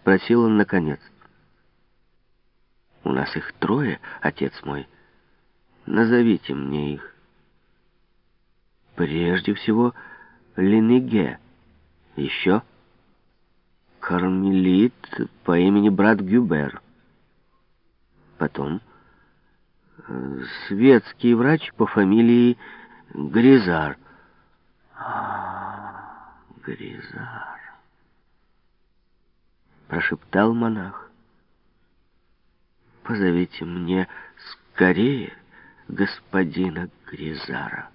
Спросил он наконец. У нас их трое, отец мой. Назовите мне их. Прежде всего, Ленеге. Еще кармелит по имени брат Гюбер. Потом э, светский врач по фамилии Гризар. А, Гризар. Прошептал монах. Позовите мне скорее господина Гризара.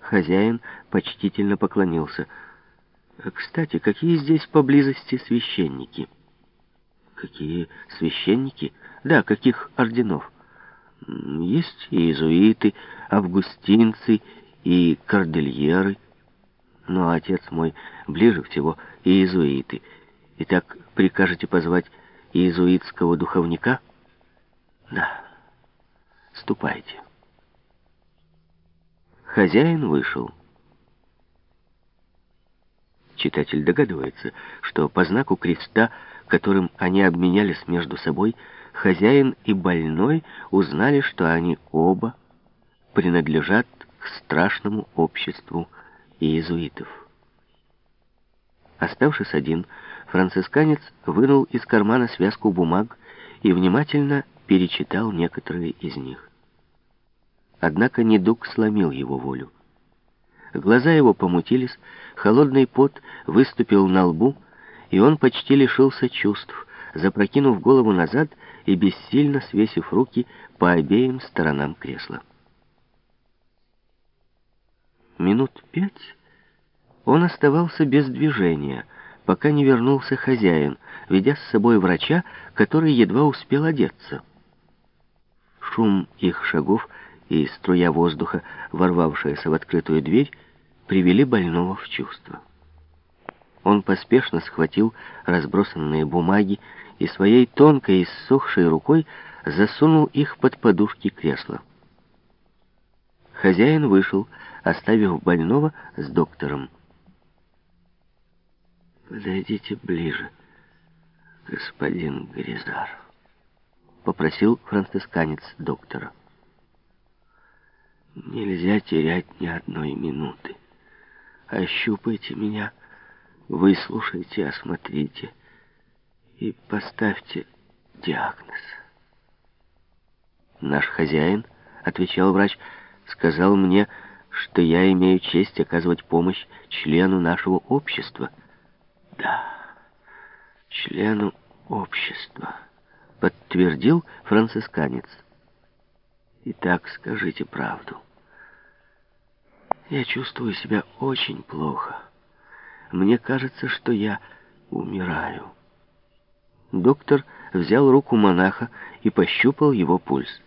Хозяин почтительно поклонился. «Кстати, какие здесь поблизости священники?» «Какие священники?» «Да, каких орденов?» «Есть иезуиты, августинцы и кордельеры. Но отец мой ближе всего иезуиты. Итак, прикажете позвать иезуитского духовника?» «Да, ступайте». Хозяин вышел. Читатель догадывается, что по знаку креста, которым они обменялись между собой, хозяин и больной узнали, что они оба принадлежат к страшному обществу иезуитов. Оставшись один, францисканец вынул из кармана связку бумаг и внимательно перечитал некоторые из них. Однако недуг сломил его волю. Глаза его помутились, холодный пот выступил на лбу, и он почти лишился чувств, запрокинув голову назад и бессильно свесив руки по обеим сторонам кресла. Минут пять он оставался без движения, пока не вернулся хозяин, ведя с собой врача, который едва успел одеться. Шум их шагов — и струя воздуха, ворвавшаяся в открытую дверь, привели больного в чувство. Он поспешно схватил разбросанные бумаги и своей тонкой и ссохшей рукой засунул их под подушки кресла. Хозяин вышел, оставив больного с доктором. «Подойдите ближе, господин Гризар», — попросил францисканец доктора. Нельзя терять ни одной минуты. Ощупайте меня, выслушайте, осмотрите и поставьте диагноз. Наш хозяин, отвечал врач, сказал мне, что я имею честь оказывать помощь члену нашего общества. Да, члену общества, подтвердил францисканец. Итак, скажите правду. Я чувствую себя очень плохо. Мне кажется, что я умираю. Доктор взял руку монаха и пощупал его пульс.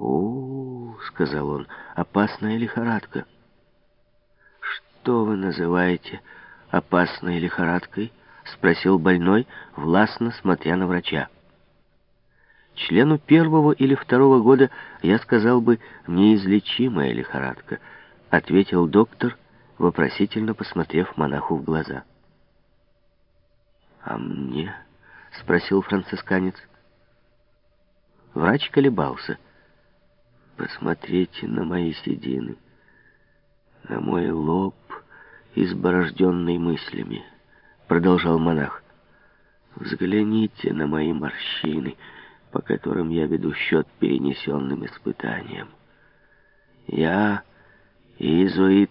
«О, — сказал он, — опасная лихорадка». «Что вы называете опасной лихорадкой?» — спросил больной, властно смотря на врача. Члену первого или второго года я сказал бы «неизлечимая лихорадка», ответил доктор, вопросительно посмотрев монаху в глаза. «А мне?» — спросил францисканец. Врач колебался. «Посмотрите на мои седины, на мой лоб, изборожденный мыслями», — продолжал монах. «Взгляните на мои морщины» по которым я веду счет перенесенным испытаниям. Я иезуит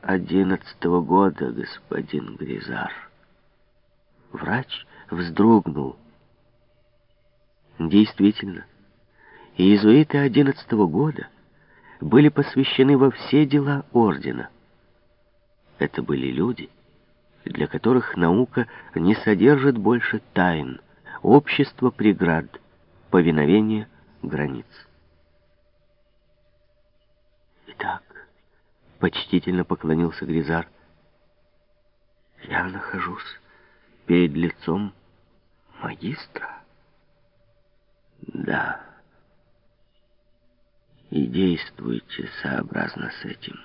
одиннадцатого года, господин Гризар. Врач вздрогнул. Действительно, иезуиты одиннадцатого года были посвящены во все дела ордена. Это были люди, для которых наука не содержит больше тайн, общество преград — повиновение границ. Итак, почтительно поклонился Гризар, я нахожусь перед лицом магистра. Да. И действуйте сообразно с этим.